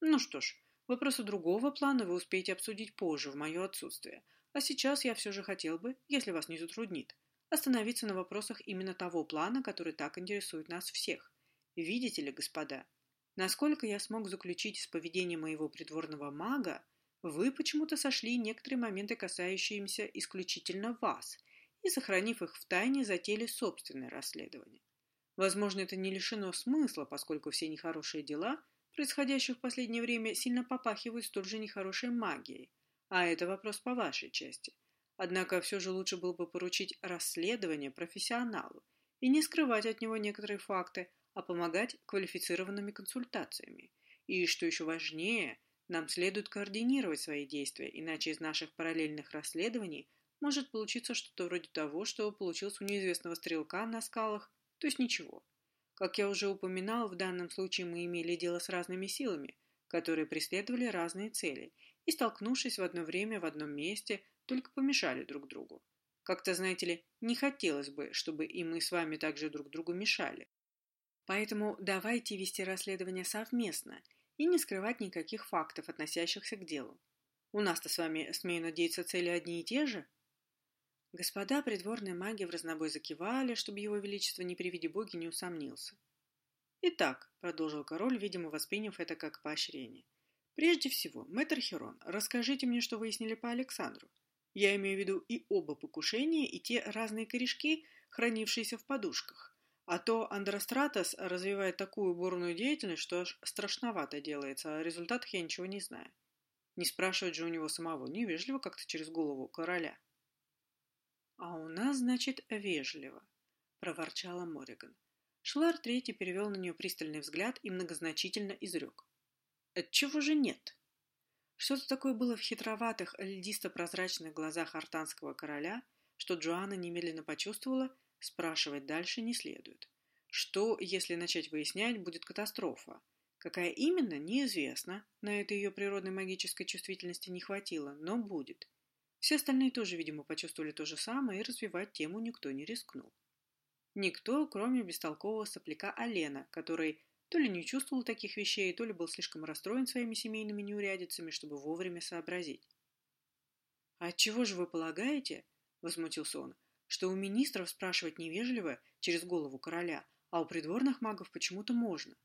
Ну что ж, Вопросы другого плана вы успеете обсудить позже, в мое отсутствие. А сейчас я все же хотел бы, если вас не затруднит, остановиться на вопросах именно того плана, который так интересует нас всех. Видите ли, господа, насколько я смог заключить из поведения моего придворного мага, вы почему-то сошли некоторые моменты, касающиеся исключительно вас, и, сохранив их в тайне, затеяли собственное расследование. Возможно, это не лишено смысла, поскольку все нехорошие дела, происходящие в последнее время, сильно попахивают столь же нехорошей магией. А это вопрос по вашей части. Однако все же лучше было бы поручить расследование профессионалу и не скрывать от него некоторые факты, а помогать квалифицированными консультациями. И, что еще важнее, нам следует координировать свои действия, иначе из наших параллельных расследований может получиться что-то вроде того, что получилось у неизвестного стрелка на скалах, то есть ничего. Как я уже упоминал, в данном случае мы имели дело с разными силами, которые преследовали разные цели, и, столкнувшись в одно время в одном месте, только помешали друг другу. Как-то, знаете ли, не хотелось бы, чтобы и мы с вами также друг другу мешали. Поэтому давайте вести расследование совместно и не скрывать никаких фактов, относящихся к делу. У нас-то с вами, смею надеяться, цели одни и те же? Господа придворные маги в разнобой закивали, чтобы его величество не при виде боги не усомнился. «Итак», — продолжил король, видимо, восприняв это как поощрение, «прежде всего, мэтр Херон, расскажите мне, что выяснили по Александру. Я имею в виду и оба покушения, и те разные корешки, хранившиеся в подушках. А то Андростратос развивает такую бурную деятельность, что аж страшновато делается, а о результатах я ничего не знаю. Не спрашивать же у него самого, невежливо как-то через голову короля. «А у нас, значит, вежливо», — проворчала Мориган. Шлар Третий перевел на нее пристальный взгляд и многозначительно изрек. «Отчего же нет?» Что-то такое было в хитроватых, льдисто-прозрачных глазах артанского короля, что Джоанна немедленно почувствовала, спрашивать дальше не следует. Что, если начать выяснять, будет катастрофа? Какая именно, неизвестно, на этой ее природной магической чувствительности не хватило, но будет. Все остальные тоже, видимо, почувствовали то же самое, и развивать тему никто не рискнул. Никто, кроме бестолкового сопляка Алена, который то ли не чувствовал таких вещей, то ли был слишком расстроен своими семейными неурядицами, чтобы вовремя сообразить. «А чего же вы полагаете, — возмутился он, — что у министров спрашивать невежливо через голову короля, а у придворных магов почему-то можно?»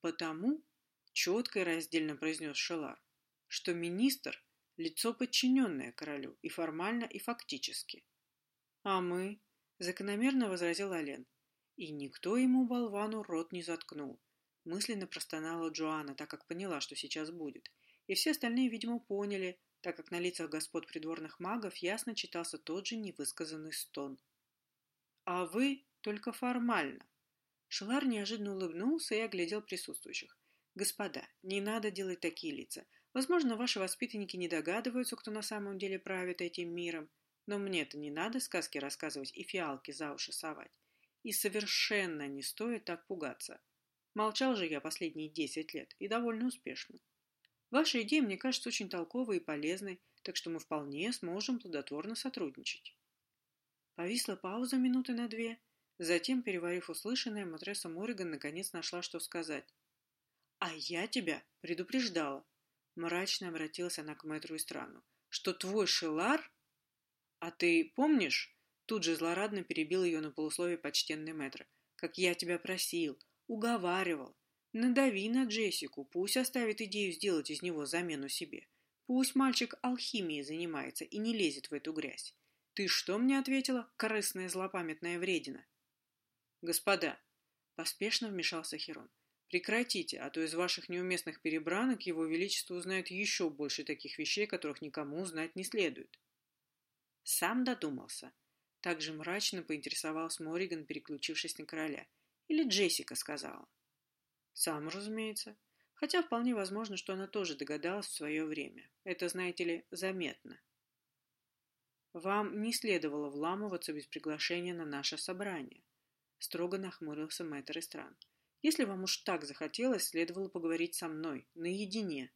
«Потому, — четко и раздельно произнес Шелар, — что министр — лицо подчиненное королю и формально, и фактически. А мы, — закономерно возразил Ален, и никто ему, болвану, рот не заткнул. Мысленно простонала Джоанна, так как поняла, что сейчас будет. И все остальные, видимо, поняли, так как на лицах господ придворных магов ясно читался тот же невысказанный стон. «А вы только формально». Шелар неожиданно улыбнулся и оглядел присутствующих. «Господа, не надо делать такие лица. Возможно, ваши воспитанники не догадываются, кто на самом деле правит этим миром. Но мне-то не надо сказки рассказывать и фиалки за уши совать. И совершенно не стоит так пугаться. Молчал же я последние десять лет, и довольно успешно. Ваша идея мне кажется очень толковой и полезной, так что мы вполне сможем плодотворно сотрудничать. Повисла пауза минуты на две. Затем, переварив услышанное, матресса Морриган наконец нашла, что сказать. «А я тебя предупреждала!» Мрачно обратилась она к мэтру Истрану. «Что твой Шелар...» «А ты помнишь, Тут же злорадно перебил ее на полусловие почтенный мэтр. «Как я тебя просил, уговаривал. Надави на Джессику, пусть оставит идею сделать из него замену себе. Пусть мальчик алхимией занимается и не лезет в эту грязь. Ты что мне ответила, корыстная злопамятная вредина?» «Господа!» — поспешно вмешался Херон. «Прекратите, а то из ваших неуместных перебранок его величество узнает еще больше таких вещей, которых никому узнать не следует». Сам додумался. Также мрачно поинтересовался Мориган, переключившись на короля. Или Джессика сказала. Сам, разумеется. Хотя вполне возможно, что она тоже догадалась в свое время. Это, знаете ли, заметно. Вам не следовало вламываться без приглашения на наше собрание. Строго нахмурился мэтр Истран. Если вам уж так захотелось, следовало поговорить со мной, наедине.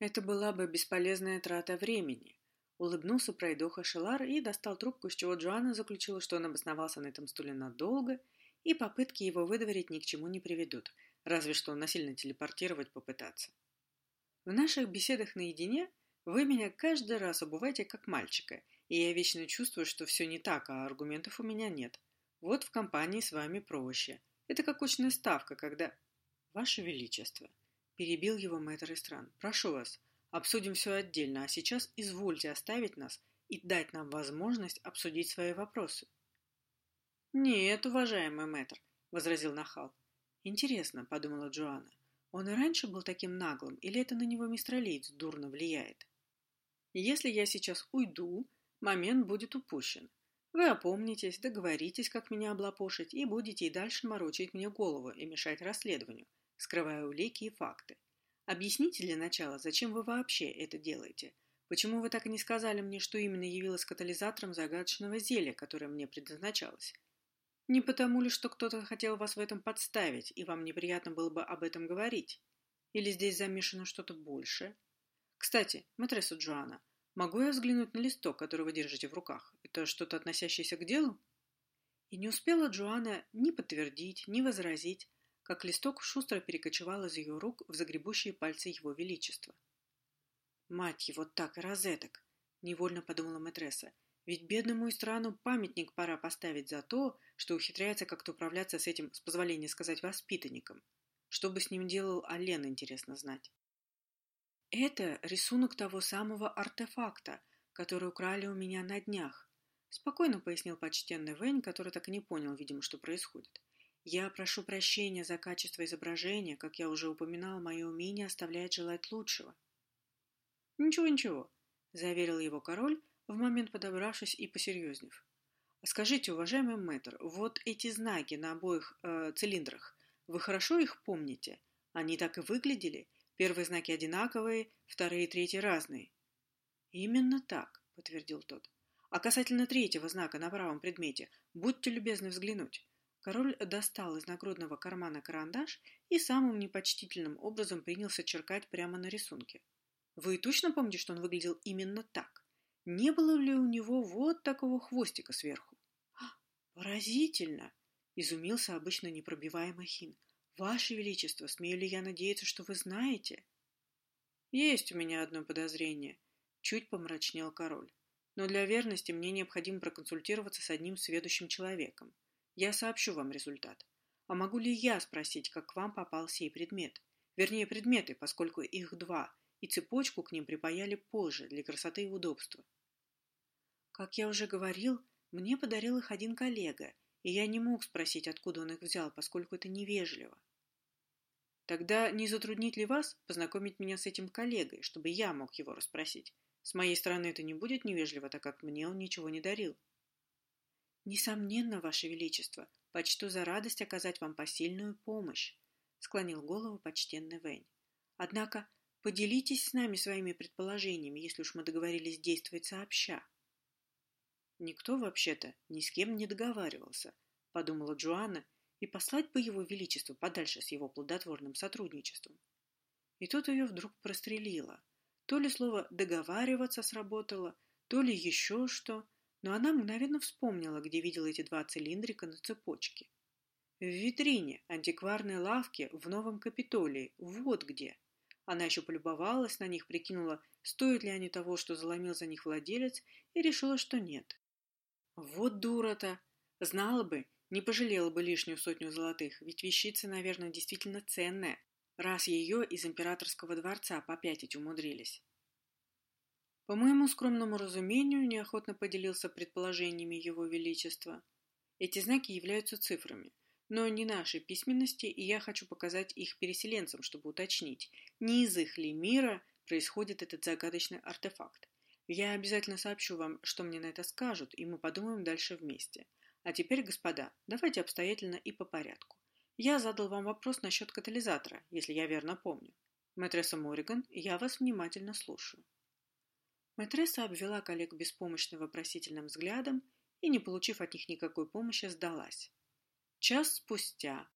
Это была бы бесполезная трата времени. Улыбнулся пройдоха Шелар и достал трубку, с чего Джоанна заключила, что он обосновался на этом стуле надолго, и попытки его выдворить ни к чему не приведут, разве что насильно телепортировать попытаться. В наших беседах наедине вы меня каждый раз обуваете как мальчика, и я вечно чувствую, что все не так, а аргументов у меня нет. Вот в компании с вами проще. Это как очная ставка, когда... Ваше Величество, перебил его мэтр Истран, прошу вас, обсудим все отдельно, а сейчас извольте оставить нас и дать нам возможность обсудить свои вопросы. Нет, уважаемый мэтр, возразил Нахал. Интересно, подумала Джоанна, он и раньше был таким наглым, или это на него мистер Лейтс дурно влияет? Если я сейчас уйду, момент будет упущен. Вы опомнитесь, договоритесь, как меня облапошить, и будете и дальше морочить мне голову и мешать расследованию, скрывая улики и факты. Объясните для начала, зачем вы вообще это делаете? Почему вы так и не сказали мне, что именно явилось катализатором загадочного зелья, которое мне предназначалось? Не потому ли, что кто-то хотел вас в этом подставить, и вам неприятно было бы об этом говорить? Или здесь замешано что-то большее? Кстати, матресса Джоанна, Могу я взглянуть на листок, который вы держите в руках? Это что-то относящееся к делу? И не успела Джоанна ни подтвердить, ни возразить, как листок шустро перекочевал из ее рук в загребущие пальцы его величества. «Мать его так и розеток!» — невольно подумала матресса. «Ведь бедному и страну памятник пора поставить за то, что ухитряется как-то управляться с этим, с позволения сказать, воспитанником. Что бы с ним делал Ален, интересно знать». Это рисунок того самого артефакта, который украли у меня на днях. Спокойно пояснил почтенный Вэнь, который так и не понял, видимо, что происходит. Я прошу прощения за качество изображения, как я уже упоминал, мое умение оставляет желать лучшего. Ничего, ничего, заверил его король, в момент подобравшись и посерьезнев. Скажите, уважаемый мэтр, вот эти знаки на обоих э, цилиндрах, вы хорошо их помните? Они так и выглядели? Первые знаки одинаковые, вторые и третьи разные. Именно так, подтвердил тот. А касательно третьего знака на правом предмете, будьте любезны взглянуть. Король достал из нагрудного кармана карандаш и самым непочтительным образом принялся черкать прямо на рисунке. Вы точно помните, что он выглядел именно так? Не было ли у него вот такого хвостика сверху? «Поразительно!» — изумился обычно непробиваемый Хин. «Ваше Величество, смею ли я надеяться, что вы знаете?» «Есть у меня одно подозрение», — чуть помрачнел король. «Но для верности мне необходимо проконсультироваться с одним сведущим человеком. Я сообщу вам результат. А могу ли я спросить, как к вам попал сей предмет? Вернее, предметы, поскольку их два, и цепочку к ним припаяли позже, для красоты и удобства». «Как я уже говорил, мне подарил их один коллега, и я не мог спросить, откуда он их взял, поскольку это невежливо. Тогда не затруднит ли вас познакомить меня с этим коллегой, чтобы я мог его расспросить? С моей стороны это не будет невежливо, так как мне он ничего не дарил. Несомненно, Ваше Величество, почту за радость оказать вам посильную помощь, склонил голову почтенный Вэнь. Однако поделитесь с нами своими предположениями, если уж мы договорились действовать сообща. Никто вообще-то ни с кем не договаривался, подумала Джоанна, и послать бы его величество подальше с его плодотворным сотрудничеством. И тут ее вдруг прострелило. То ли слово «договариваться» сработало, то ли еще что, но она мгновенно вспомнила, где видела эти два цилиндрика на цепочке. В витрине антикварной лавки в Новом Капитолии, вот где. Она еще полюбовалась на них, прикинула, стоят ли они того, что заломил за них владелец, и решила, что нет. Вот дура-то! Знала бы, не пожалела бы лишнюю сотню золотых, ведь вещица, наверное, действительно ценная, раз ее из императорского дворца попятить умудрились. По моему скромному разумению, неохотно поделился предположениями его величества. Эти знаки являются цифрами, но не нашей письменности, и я хочу показать их переселенцам, чтобы уточнить, не из их ли мира происходит этот загадочный артефакт. Я обязательно сообщу вам, что мне на это скажут, и мы подумаем дальше вместе. А теперь, господа, давайте обстоятельно и по порядку. Я задал вам вопрос насчет катализатора, если я верно помню. Мэтресса Мориган, я вас внимательно слушаю. Мэтресса обвела коллег беспомощно вопросительным взглядом и, не получив от них никакой помощи, сдалась. Час спустя,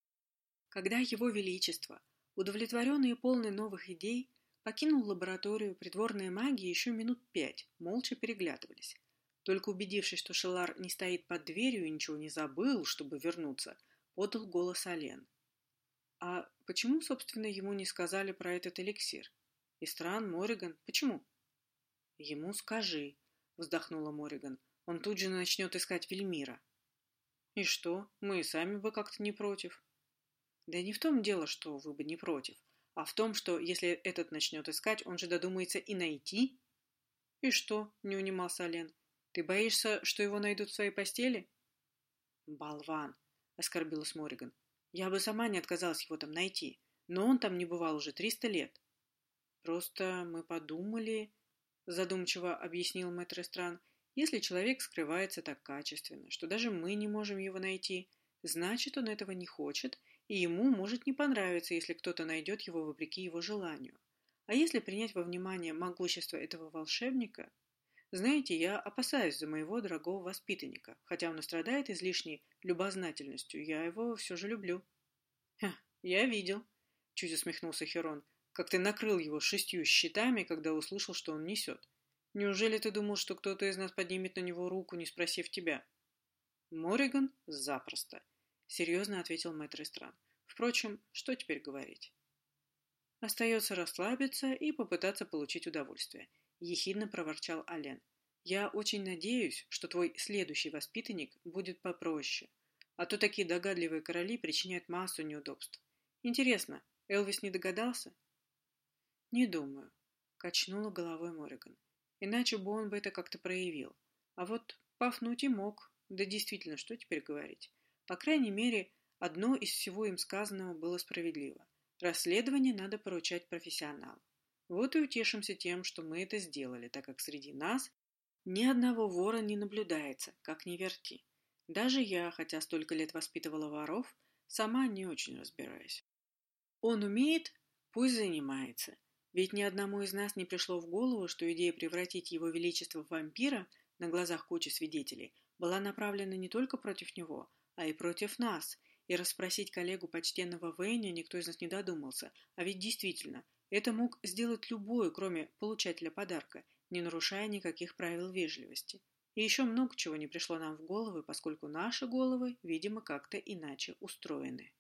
когда его величество, удовлетворенный и полный новых идей, Покинул лабораторию, придворные маги еще минут пять молча переглядывались. Только убедившись, что Шелар не стоит под дверью и ничего не забыл, чтобы вернуться, подал голос Ален. А почему, собственно, ему не сказали про этот эликсир? Истран, Мориган, почему? Ему скажи, вздохнула Мориган. Он тут же начнет искать Вельмира. И что, мы и сами бы как-то не против. Да не в том дело, что вы бы не против, а в том, что если этот начнет искать, он же додумается и найти. И что? Не унимался Олен. Ты боишься, что его найдут в своей постели? Болван, оскорбилась Мориган. Я бы сама не отказалась его там найти, но он там не бывал уже триста лет. Просто мы подумали, задумчиво объяснил мэтр Стран, если человек скрывается так качественно, что даже мы не можем его найти, значит, он этого не хочет, и ему может не понравиться, если кто-то найдет его вопреки его желанию. А если принять во внимание могущество этого волшебника, знаете, я опасаюсь за моего дорогого воспитанника, хотя он и страдает излишней любознательностью, я его все же люблю. Ха, я видел, чуть усмехнулся Херон, как ты накрыл его шестью щитами, когда услышал, что он несет. Неужели ты думал, что кто-то из нас поднимет на него руку, не спросив тебя? Мориган запросто, серьезно ответил мэтр Стран. Впрочем, что теперь говорить? Остается расслабиться и попытаться получить удовольствие –— ехидно проворчал Ален. «Я очень надеюсь, что твой следующий воспитанник будет попроще, а то такие догадливые короли причиняют массу неудобств. Интересно, Элвис не догадался?» «Не думаю», — качнула головой Мориган. «Иначе бы он бы это как-то проявил. А вот пафнуть и мог. Да действительно, что теперь говорить? По крайней мере, одно из всего им сказанного было справедливо. Расследование надо поручать профессионалу. Вот и утешимся тем, что мы это сделали, так как среди нас ни одного вора не наблюдается, как ни верти. Даже я, хотя столько лет воспитывала воров, сама не очень разбираюсь. Он умеет? Пусть занимается. Ведь ни одному из нас не пришло в голову, что идея превратить его величество в вампира на глазах кучи свидетелей была направлена не только против него, а и против нас, и расспросить коллегу почтенного Вейня никто из нас не додумался, а ведь действительно, это мог сделать любой, кроме получателя подарка, не нарушая никаких правил вежливости. И еще много чего не пришло нам в головы, поскольку наши головы, видимо, как-то иначе устроены.